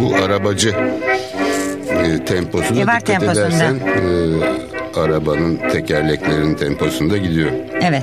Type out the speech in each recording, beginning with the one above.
bu arabacı e, temposuna E, var dikkat temposunda. edersen e, arabanın tekerleklerinin temposunda gidiyor. Evet.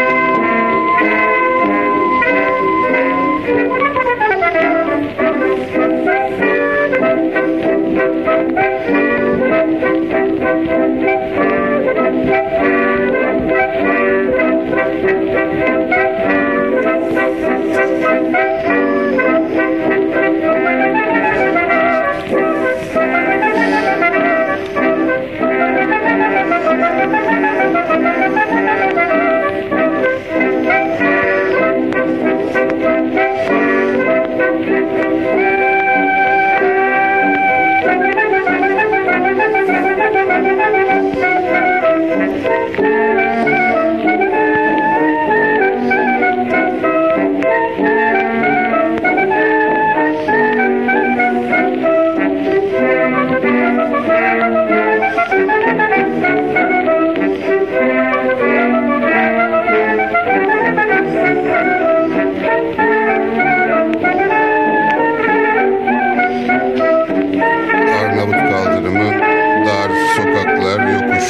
Thank you.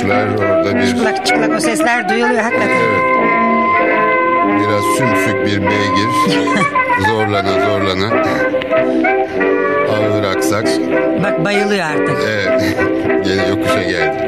Yokuşlar orada bir Çıplak çıplak o sesler duyuluyor hakikaten. evet. Biraz sümsük bir beygir zorlana zorlana ağır aksak Bak bayılıyor artık. evet gene yokuşa geldi.